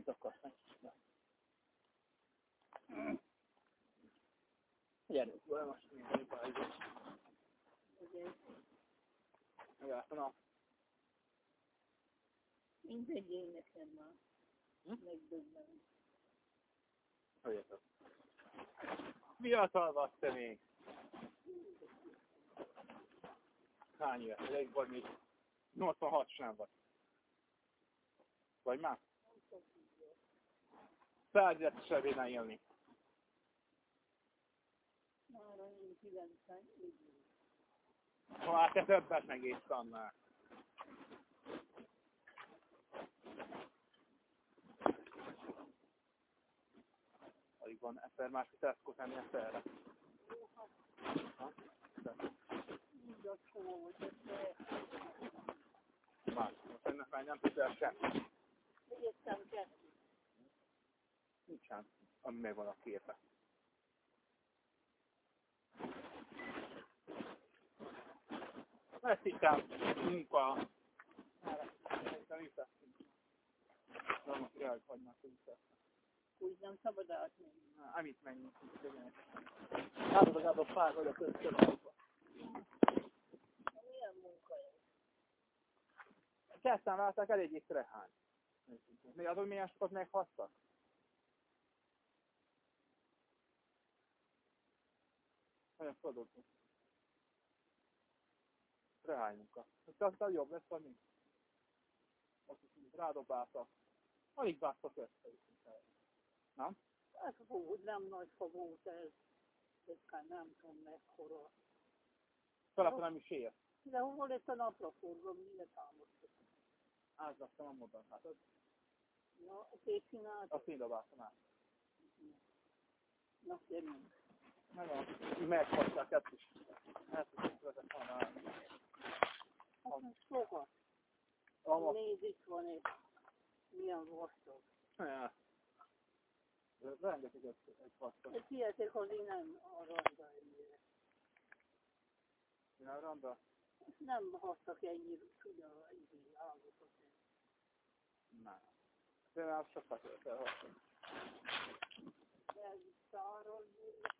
amit akarsz. Gyere, most mindenki bajba. Megálltam a... Mindegy énekel már. Hm? Megdöbbenem. Hölgyetek. Fiatal vagy te még. Hány éves? Egy vagy még 86 sem vagy. Vagy már? Százat se kéne élni. Már annyi 90 így. Ha hát te többet megész annál. Alig van ezer más teszkot enni ezerre. Ha? Így a csomó volt, de Más. Most ennek már nem tudsz el semmi. értem kettő. Nincsen, ami meg van a képe. Ezt hittem munka. Szerintem visszasztunk. Most jaj, hagynak vissza. Úgy nem szabad átmenni. Amit menjünk, Látod, legalább a fák, hogy a köztölalba. Milyen munka ez? Ketten látták eléggé strehány. Mi az, hogy milyen sokat meghattak? Nagyon produktív. Strehány munka. Ez aztán jobb lesz, vagy mi? Azt is így rádobáltak. Alig vágtak össze. Nem? Hát fú, nem nagy fa volt ez. Éppen nem tudom mekkora. Talán nem is ér. De hol lett a napraforgó, mire támasztott? Átraktam a modan. Hát az, Na, te csináltad? azt én dobáltam át. Na, gyerünk. Meghatták ezt is. Ezt is vezetett volna át. Hát sokat. Ama, Nézd, itt van egy milyen vastag. ja. Rengeteg egy, vastag. Ez hihetek, hogy nem a randa ennyire. Ja, randa. Nem hoztak ennyi tudja, ennyi állatot. Nem. De már sokat felhasználom. Ez száraz, Aha.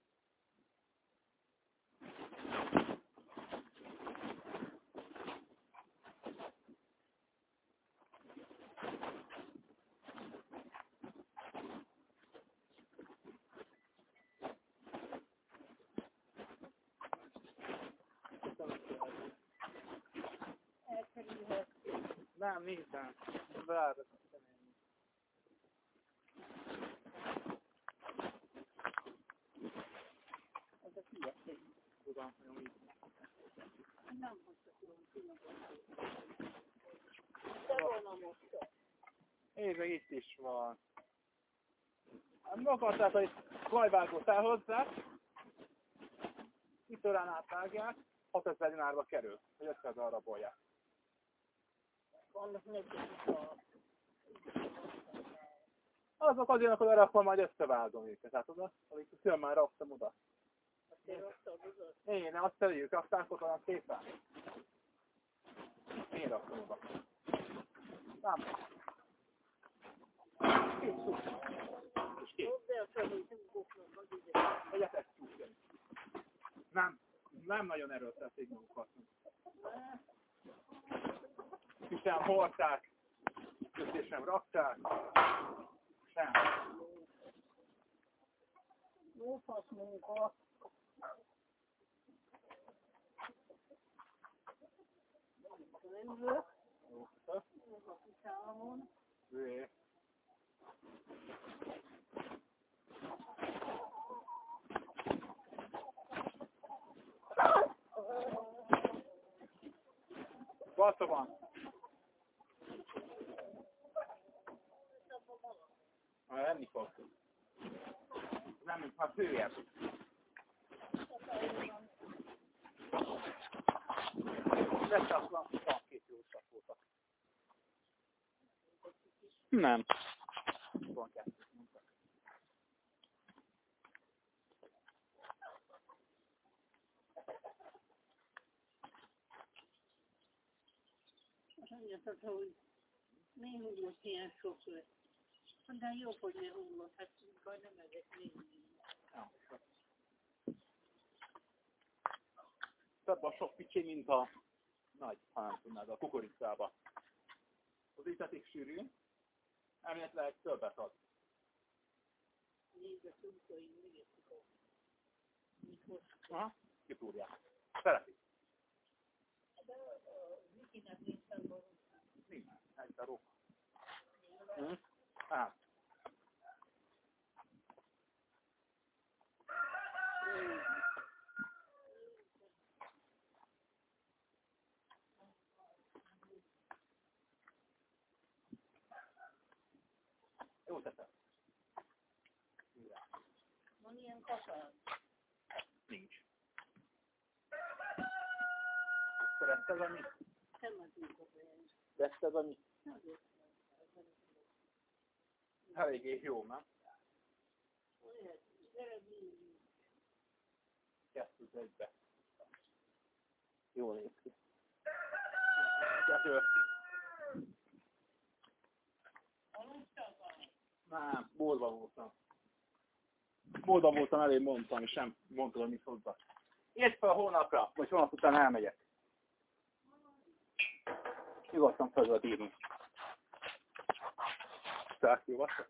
Nem, nincsen. Vár. Ez a hihetek. Tudom, hogy így. Nem hoztak olyan finomot. De volna most. Én meg itt is van. Nem akarták, hogy klajvágót elhozzák, itt órán átvágják, 6000 dinárba kerül, hogy össze darabolják. Vannak a Azok azért, akkor arra akkor majd összevágom őket, hát oda, amik külön már raktam oda. Én azt teljük, aztán akkor olyan szépen. Én raktam oda. Nem. És ide. Egyetek. Nem, nem nagyon erőltették magukat. És sem hordták, és sem rakták, sem. Jó fasz munka. Rendőr, Jó, ez a Bassza van. Már enni fog. Nem, már főjebb. Lesz a két jó. Nem. mondjátok, hogy mi hullott ilyen sok lett. De jó, hogy ne hullott, hát baj nem ezek még. Szebb a sok picsi, mint a nagy, ha nem tudnád, a kukoricába. Az itetik sűrű, elméletileg többet ad. Nézd a még mikor. Aha, kitúrják. Szeretik. De a Vikinek nincs szabad. Nincs, egy a Hm? Hát, jó teszem. Van ilyen. Nincs. Szeretted a mit? Nem az így kafán. Vetted a mit? Nagyon. Eléggé jó, nem? Kettőt egybe. Jól néz ki. Kettő. Nem, boltban voltam. Boltban voltam, elég mondtam, és nem mondtam, mit hozzá. Érd fel hónapra, vagy hónap után elmegyek. Nyugodtan fel tudod írni. Tehát jó, azt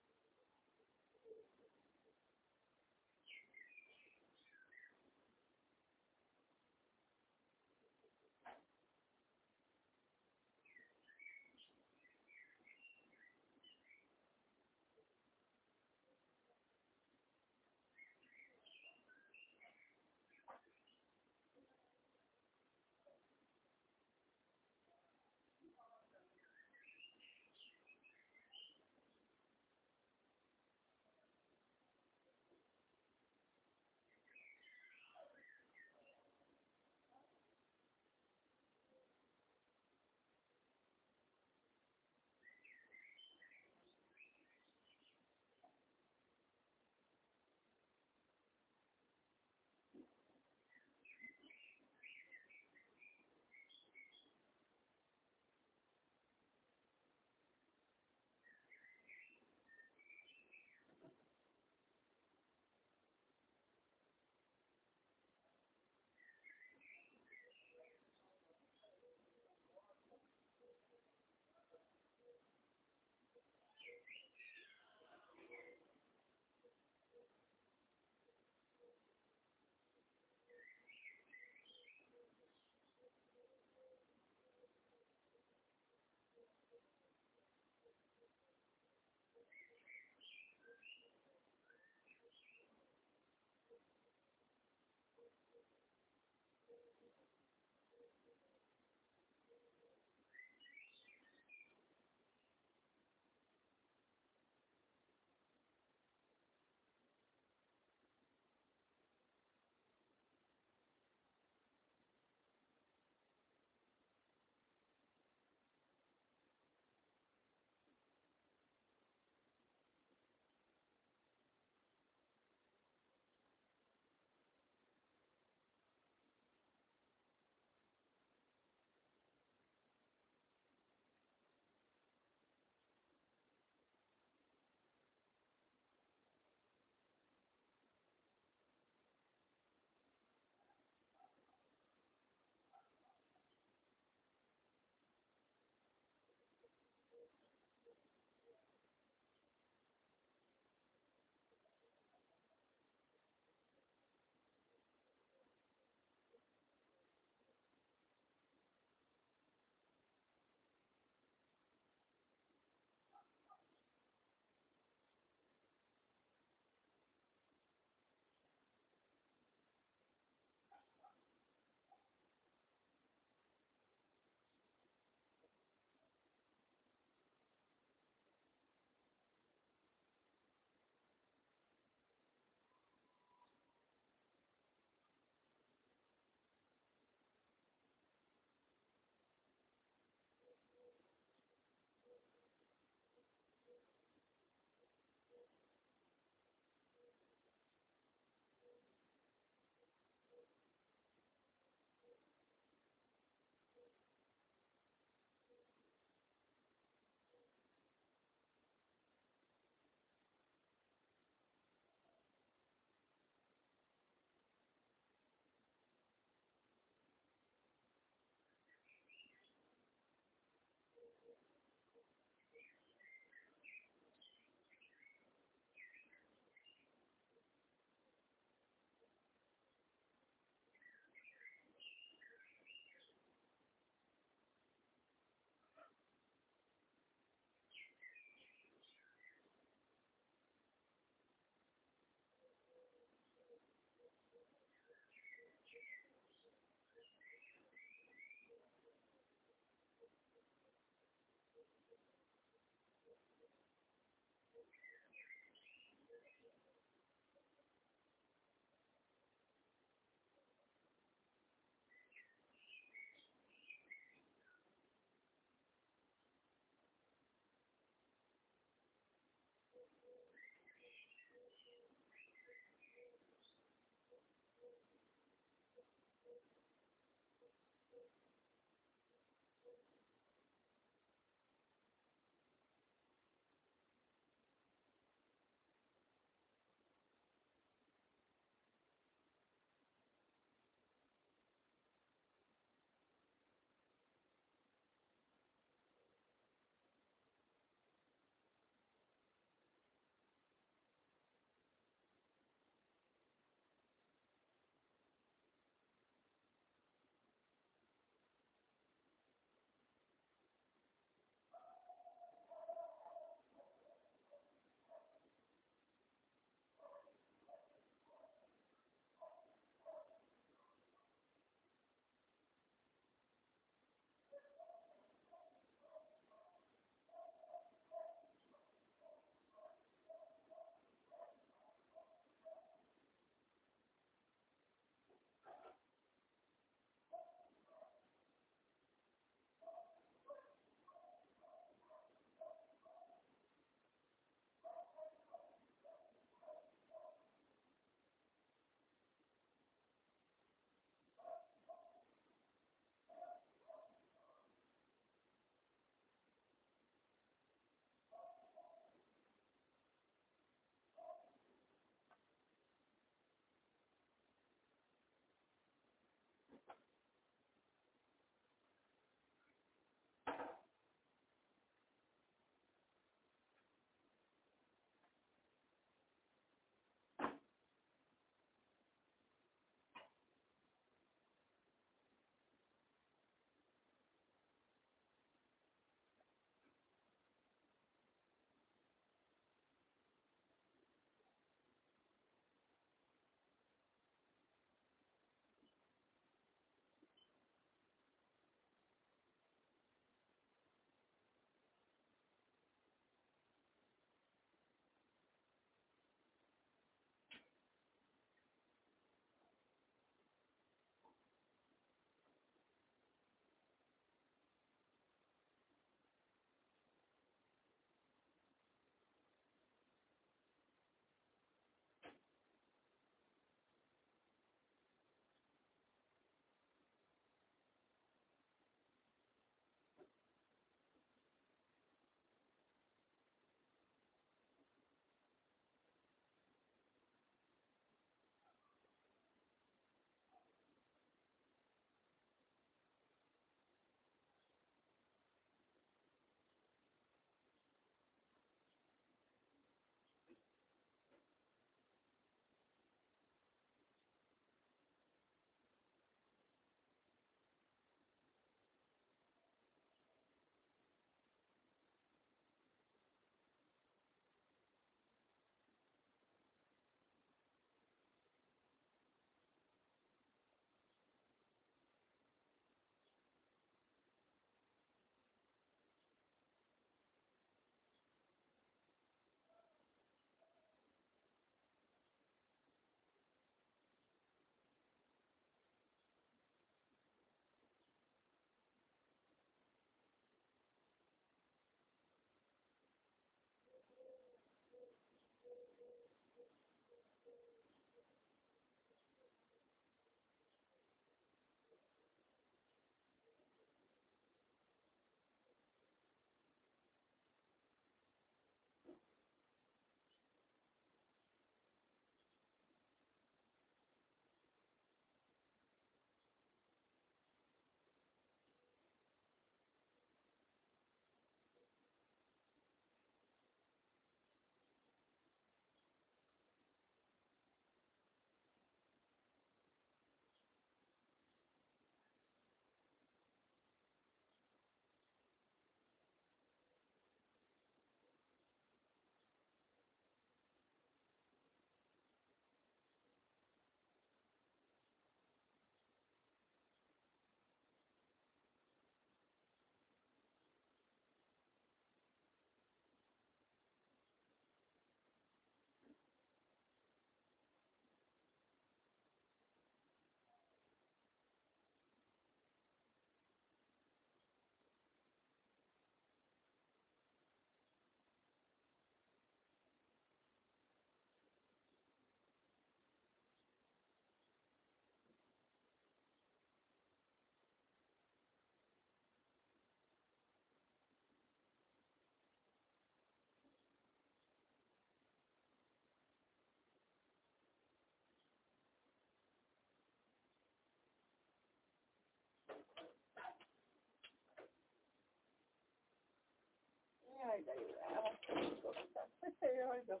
jó. de jó, elhagytam. Jaj, de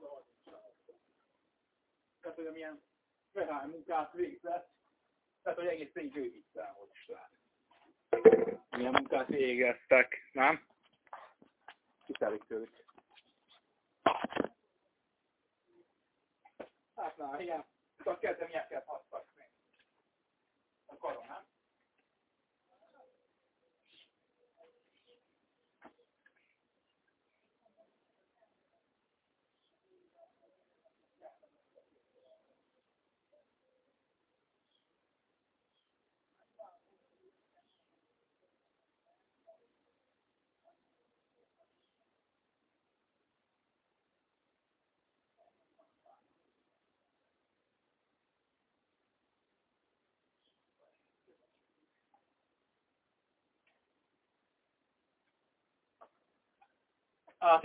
fosíthatsz. Tehát, hogy amilyen fehály munkát végzett, tehát, hogy egész így ő el, hogy is lehet. Milyen munkát végeztek, nem? Kitelik tőlük. Hát na, igen. Csak kezdem ilyet hasznak még. A karon, nem? Át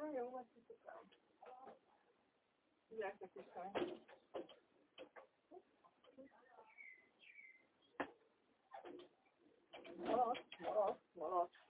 is öltözködek. Na jó, majd kiszokám. Gyereknek is kell. Malac, malac, malac. De